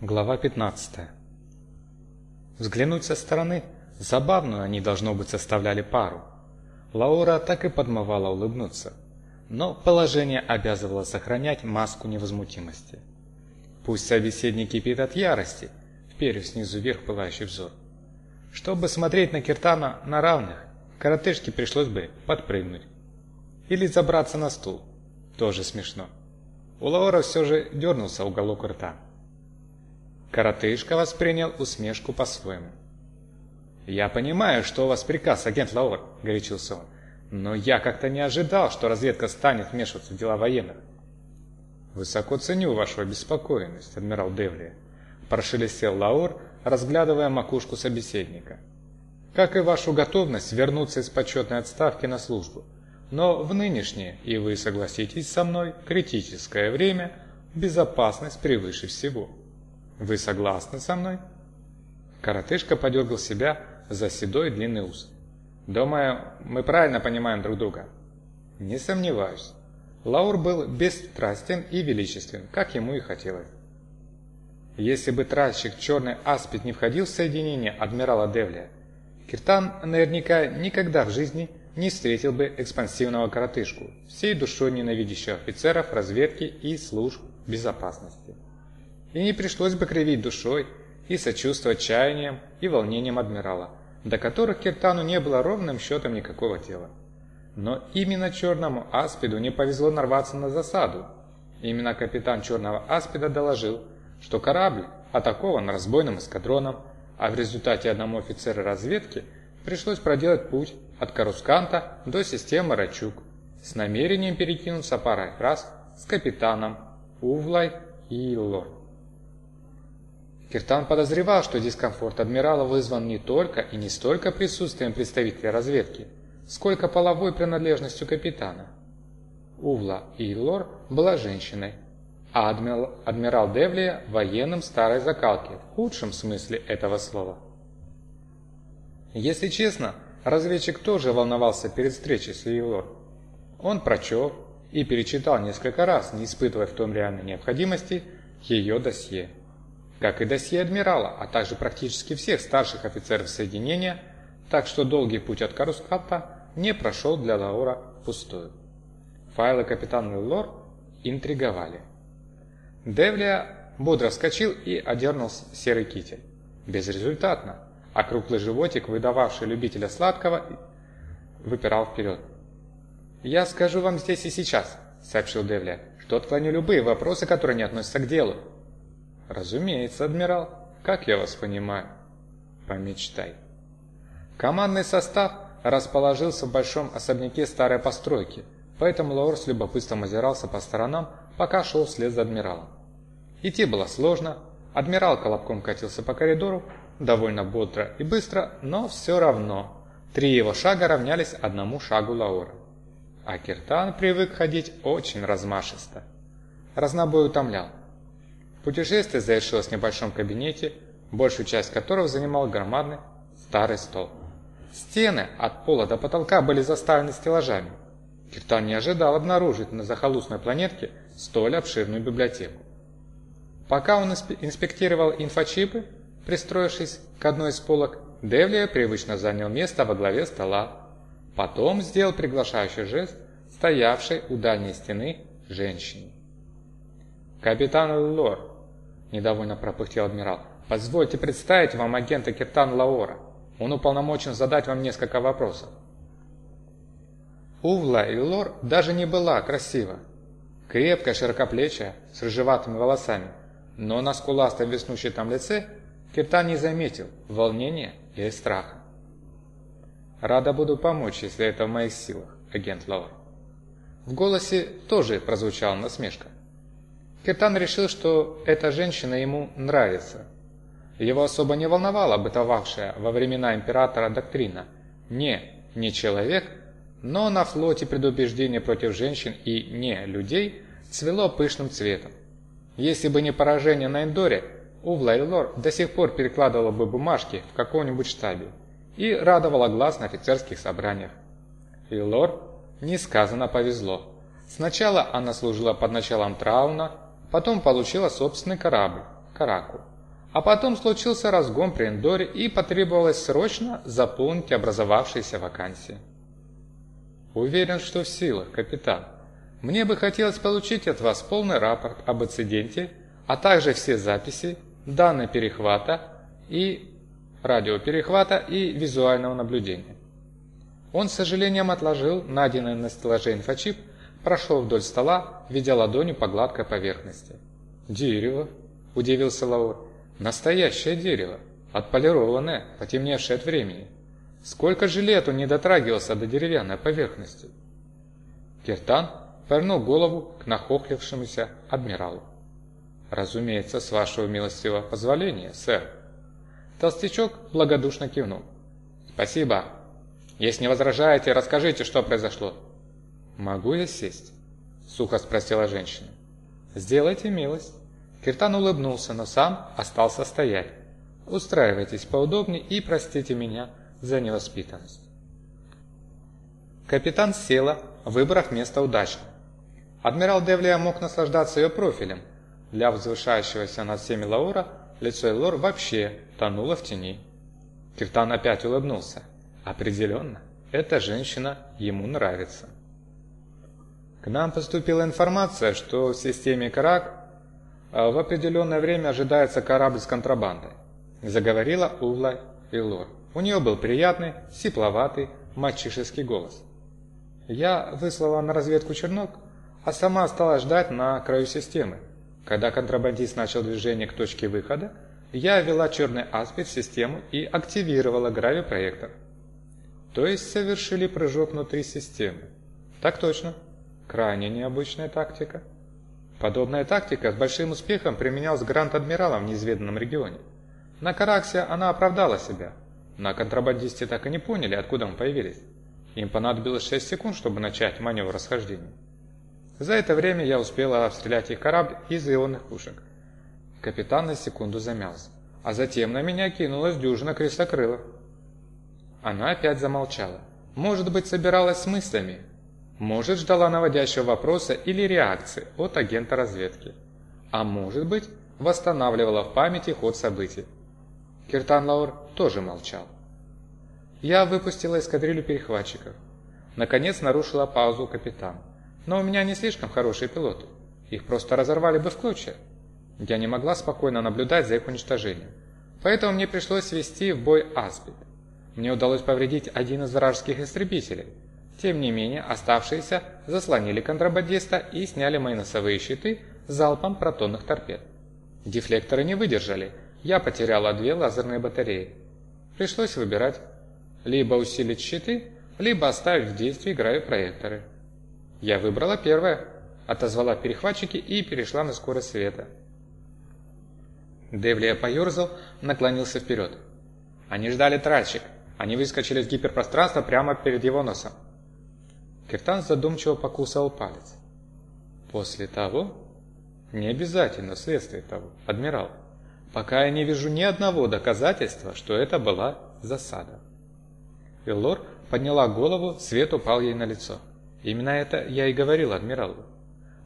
Глава 15 Взглянуть со стороны, забавную они, должно быть, составляли пару. Лаура так и подмывала улыбнуться, но положение обязывало сохранять маску невозмутимости. Пусть собеседник кипит от ярости, вперев снизу вверх пылающий взор. Чтобы смотреть на Киртана на равных, коротышке пришлось бы подпрыгнуть. Или забраться на стул. Тоже смешно. У Лаура все же дернулся уголок рта. Коротышка воспринял усмешку по-своему. «Я понимаю, что у вас приказ, агент Лаур», — горячился он. «Но я как-то не ожидал, что разведка станет вмешиваться в дела военных». «Высоко ценю вашу обеспокоенность, адмирал Девли», — прошелестел Лаур, разглядывая макушку собеседника. «Как и вашу готовность вернуться из почетной отставки на службу. Но в нынешнее, и вы согласитесь со мной, критическое время безопасность превыше всего». Вы согласны со мной? Коротышка подергал себя за седой длинный ус. Думаю, мы правильно понимаем друг друга. Не сомневаюсь. Лаур был бесстрастен и величествен, как ему и хотелось. Если бы тральщик Черный Аспид не входил в соединение адмирала Девлия, Киртан наверняка никогда в жизни не встретил бы экспансивного коротышку, всей душой ненавидящего офицеров разведки и служб безопасности и не пришлось бы кривить душой и сочувствовать чаяниям и волнениям адмирала, до которых Киртану не было ровным счетом никакого дела. Но именно черному аспиду не повезло нарваться на засаду. Именно капитан черного аспида доложил, что корабль атакован разбойным эскадроном, а в результате одному офицеру разведки пришлось проделать путь от Карусканта до системы Рачук с намерением перекинуться парой фраз с капитаном Увлай и Лор. Киртан подозревал, что дискомфорт адмирала вызван не только и не столько присутствием представителя разведки, сколько половой принадлежностью капитана. Увла Иллор была женщиной, а адмирал, адмирал Девлия – военным старой закалки, в худшем смысле этого слова. Если честно, разведчик тоже волновался перед встречей с Иллор. Он прочел и перечитал несколько раз, не испытывая в том реальной необходимости, ее досье как и досье адмирала, а также практически всех старших офицеров соединения, так что долгий путь от Каруската не прошел для Лаура пустую. Файлы капитана Лор интриговали. Девлия бодро вскочил и одернул серый китель. Безрезультатно, а круглый животик, выдававший любителя сладкого, выпирал вперед. «Я скажу вам здесь и сейчас», — сообщил Девлия, — «что отклоню любые вопросы, которые не относятся к делу. Разумеется, адмирал. Как я вас понимаю? Помечтай. Командный состав расположился в большом особняке старой постройки, поэтому Лаур с любопытством озирался по сторонам, пока шел вслед за адмиралом. Идти было сложно, адмирал колобком катился по коридору, довольно бодро и быстро, но все равно. Три его шага равнялись одному шагу Лаура. А Киртан привык ходить очень размашисто. Разнобой утомлял. Путешествие завершилось в небольшом кабинете, большую часть которого занимал громадный старый стол. Стены от пола до потолка были заставлены стеллажами. Киртан не ожидал обнаружить на захолустной планетке столь обширную библиотеку. Пока он инспектировал инфочипы, пристроившись к одной из полок, Девлия привычно занял место во главе стола. Потом сделал приглашающий жест стоявшей у дальней стены женщине. «Капитан Лор, недовольно пропыхтел адмирал. «Позвольте представить вам агента Киртан Лаора. Он уполномочен задать вам несколько вопросов». Увла и Лор даже не была красива. Крепкая, широкоплечая, с рыжеватыми волосами. Но на скуластом веснущем лице Киртан не заметил волнения или страха. «Рада буду помочь, если это в моих силах, агент Лаур». В голосе тоже прозвучала насмешка. Киртан решил, что эта женщина ему нравится. Его особо не волновала бытовавшая во времена императора доктрина «не, не человек», но на флоте предубеждение против женщин и не людей цвело пышным цветом. Если бы не поражение на Эндоре, Увла Лор до сих пор перекладывала бы бумажки в каком-нибудь штабе и радовала глаз на офицерских собраниях. И Лор несказанно повезло. Сначала она служила под началом Трауна, Потом получила собственный корабль, Караку. А потом случился разгон при Эндоре и потребовалось срочно заполнить образовавшиеся вакансии. Уверен, что в силах, капитан. Мне бы хотелось получить от вас полный рапорт об инциденте, а также все записи, данные перехвата и радиоперехвата и визуального наблюдения. Он с сожалением отложил найденный на стеллаже инфочип, прошел вдоль стола, ведя ладонью по гладкой поверхности. «Дерево», – удивился Лаур. «Настоящее дерево, отполированное, потемневшее от времени. Сколько же лет он не дотрагивался до деревянной поверхности?» Киртан повернул голову к нахохлившемуся адмиралу. «Разумеется, с вашего милостивого позволения, сэр». Толстячок благодушно кивнул. «Спасибо. Если не возражаете, расскажите, что произошло». «Могу я сесть?» — сухо спросила женщина. «Сделайте милость». Киртан улыбнулся, но сам остался стоять. «Устраивайтесь поудобнее и простите меня за невоспитанность». Капитан села, выбрав место удачно. Адмирал Девлия мог наслаждаться ее профилем. Для возвышающегося над всеми Лаура лицо Элор вообще тонуло в тени. Киртан опять улыбнулся. Определенно, эта женщина ему нравится. К нам поступила информация, что в системе Карак а, в определенное время ожидается корабль с контрабандой. Заговорила Увла Элор. У нее был приятный, сипловатый, мальчишеский голос. Я выслала на разведку чернок, а сама стала ждать на краю системы. Когда контрабандист начал движение к точке выхода, я ввела черный аспид в систему и активировала гравипроектор. То есть совершили прыжок внутри системы. Так точно. Крайне необычная тактика. Подобная тактика с большим успехом применялась Гранд-Адмиралом в неизведанном регионе. На Караксе она оправдала себя. На контрабандисте так и не поняли, откуда мы появились. Им понадобилось 6 секунд, чтобы начать маневр расхождения. За это время я успела обстрелять их корабль из ионных пушек. Капитан на секунду замялся, а затем на меня кинулась дюжина крестокрылов. Она опять замолчала. Может быть, собиралась с мыслями. Может, ждала наводящего вопроса или реакции от агента разведки. А может быть, восстанавливала в памяти ход событий. Киртан Лаур тоже молчал. Я выпустила эскадрилью перехватчиков. Наконец нарушила паузу капитан. Но у меня не слишком хорошие пилоты. Их просто разорвали бы в клочья. Я не могла спокойно наблюдать за их уничтожением. Поэтому мне пришлось ввести в бой Аспид. Мне удалось повредить один из вражеских истребителей. Тем не менее, оставшиеся заслонили контрабандиста и сняли мои носовые щиты залпом протонных торпед. Дефлекторы не выдержали. Я потеряла две лазерные батареи. Пришлось выбирать. Либо усилить щиты, либо оставить в действии проекторы. Я выбрала первое, отозвала перехватчики и перешла на скорость света. Девлия поерзал, наклонился вперед. Они ждали тральщик. Они выскочили из гиперпространства прямо перед его носом. Киртан задумчиво покусал палец. После того? Не обязательно вследствие того, адмирал. Пока я не вижу ни одного доказательства, что это была засада. Эллор подняла голову, свет упал ей на лицо. Именно это я и говорил адмиралу.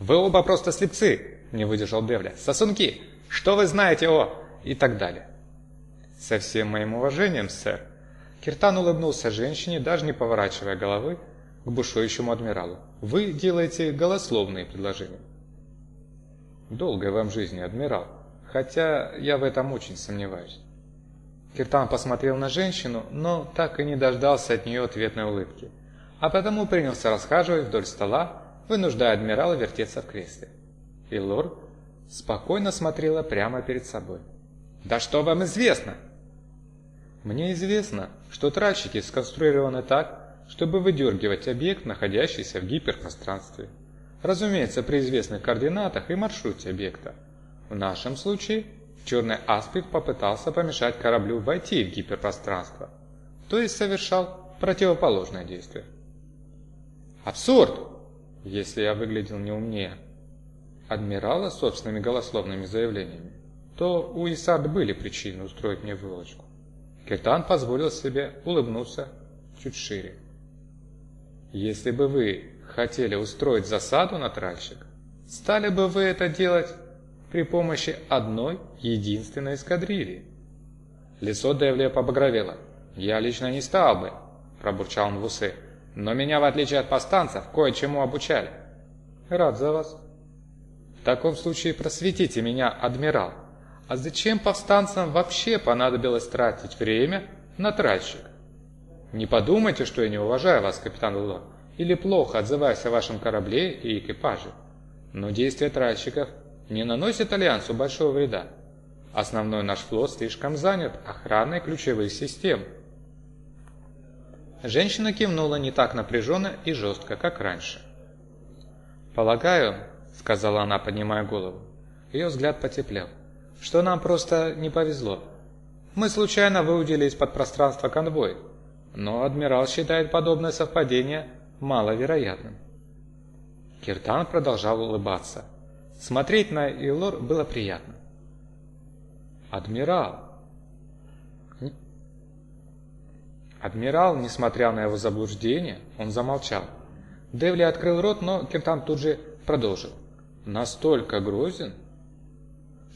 «Вы оба просто слепцы!» – не выдержал Девля. «Сосунки! Что вы знаете о...» и так далее. «Со всем моим уважением, сэр!» Киртан улыбнулся женщине, даже не поворачивая головы к бушующему адмиралу. «Вы делаете голословные предложения». «Долгой вам жизни, адмирал, хотя я в этом очень сомневаюсь». Киртан посмотрел на женщину, но так и не дождался от нее ответной улыбки а потому принялся расхаживать вдоль стола, вынуждая адмирала вертеться в кресле. И лорд спокойно смотрела прямо перед собой. «Да что вам известно?» «Мне известно, что тральщики сконструированы так, чтобы выдергивать объект, находящийся в гиперпространстве. Разумеется, при известных координатах и маршруте объекта. В нашем случае черный аспид попытался помешать кораблю войти в гиперпространство, то есть совершал противоположное действие. Абсурд! Если я выглядел не умнее адмирала собственными голословными заявлениями, то у Исад были причины устроить мне вылочку. Киртан позволил себе улыбнуться чуть шире. Если бы вы хотели устроить засаду на тральщик, стали бы вы это делать при помощи одной единственной эскадрильи. Лицо Девлия побагровело. «Я лично не стал бы», – пробурчал он в усы, – «но меня, в отличие от повстанцев, кое-чему обучали». «Рад за вас». «В таком случае просветите меня, адмирал. А зачем повстанцам вообще понадобилось тратить время на тральщик?» «Не подумайте, что я не уважаю вас, капитан Луло, или плохо отзываюсь о вашем корабле и экипаже. Но действия тральщиков не наносят Альянсу большого вреда. Основной наш флот слишком занят охраной ключевых систем». Женщина кивнула не так напряженно и жестко, как раньше. «Полагаю», — сказала она, поднимая голову, ее взгляд потеплел, — «что нам просто не повезло. Мы случайно выудили из-под пространства конвой, но адмирал считает подобное совпадение маловероятным». Киртан продолжал улыбаться. Смотреть на Илор было приятно. «Адмирал!» Адмирал, несмотря на его заблуждение, он замолчал. Девли открыл рот, но Киртан тут же продолжил. «Настолько грозен,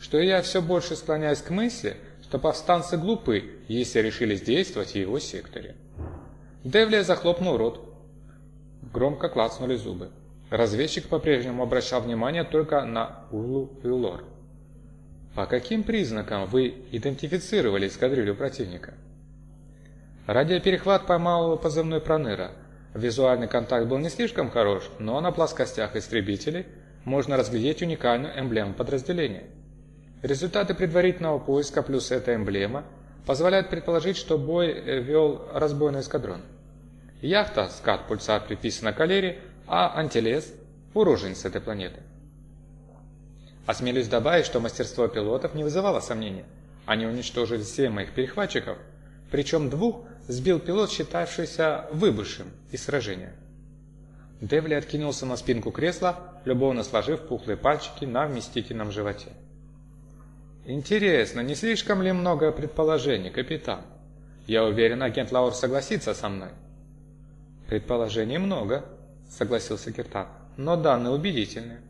что я все больше склоняюсь к мысли, что повстанцы глупы, если решились действовать в его секторе». Девли захлопнул рот. Громко клацнули зубы. Разведчик по-прежнему обращал внимание только на Улу и Лор. «По каким признакам вы идентифицировали эскадрилью противника?» Радиоперехват поймал позывной Проныра. Визуальный контакт был не слишком хорош, но на плоскостях истребителей можно разглядеть уникальную эмблему подразделения. Результаты предварительного поиска плюс эта эмблема позволяют предположить, что бой вел разбойный эскадрон. Яхта «Скат Пульсар» приписана Калере, а «Антилес» – уроженец этой планеты. Осмелюсь добавить, что мастерство пилотов не вызывало сомнения. Они уничтожили всех моих перехватчиков, причем двух сбил пилот, считавшийся выбывшим из сражения. Девли откинулся на спинку кресла, любовно сложив пухлые пальчики на вместительном животе. «Интересно, не слишком ли много предположений, капитан? Я уверен, агент Лаур согласится со мной». «Предположений много», — согласился Киртан, — «но данные убедительные».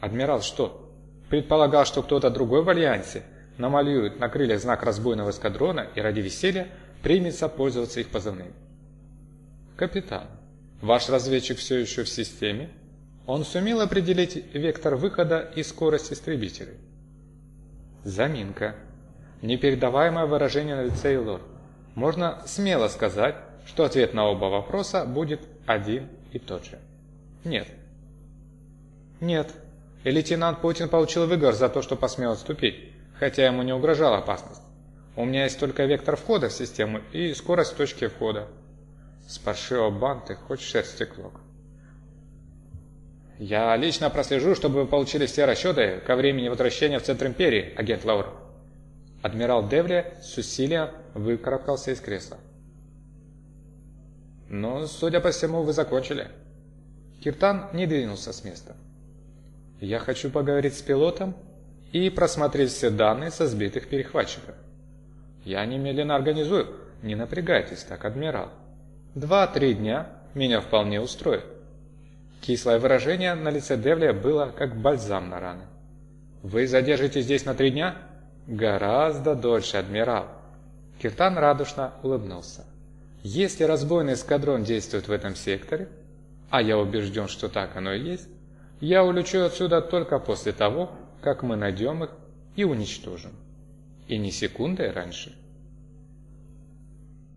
«Адмирал что, предполагал, что кто-то другой в Альянсе намалюет на крыльях знак разбойного эскадрона и ради веселья примется пользоваться их позывным. Капитан, ваш разведчик все еще в системе? Он сумел определить вектор выхода и скорость истребителей? Заминка. Непередаваемое выражение на лице Илор. Можно смело сказать, что ответ на оба вопроса будет один и тот же. Нет. Нет. И лейтенант Путин получил выговор за то, что посмел отступить хотя ему не угрожала опасность. У меня есть только вектор входа в систему и скорость точки входа. С паршивого банты хоть шерсти клок. Я лично прослежу, чтобы вы получили все расчеты ко времени возвращения в центр империи, агент Лаур. Адмирал Девли с усилием выкарабкался из кресла. «Ну, судя по всему, вы закончили». Киртан не двинулся с места. «Я хочу поговорить с пилотом и просмотреть все данные со сбитых перехватчиков. Я немедленно организую. Не напрягайтесь так, адмирал. Два-три дня меня вполне устроит. Кислое выражение на лице Девлия было как бальзам на раны. Вы задержитесь здесь на три дня? Гораздо дольше, адмирал. Киртан радушно улыбнулся. Если разбойный эскадрон действует в этом секторе, а я убежден, что так оно и есть, я улечу отсюда только после того, как мы найдем их и уничтожим. И ни секундой раньше.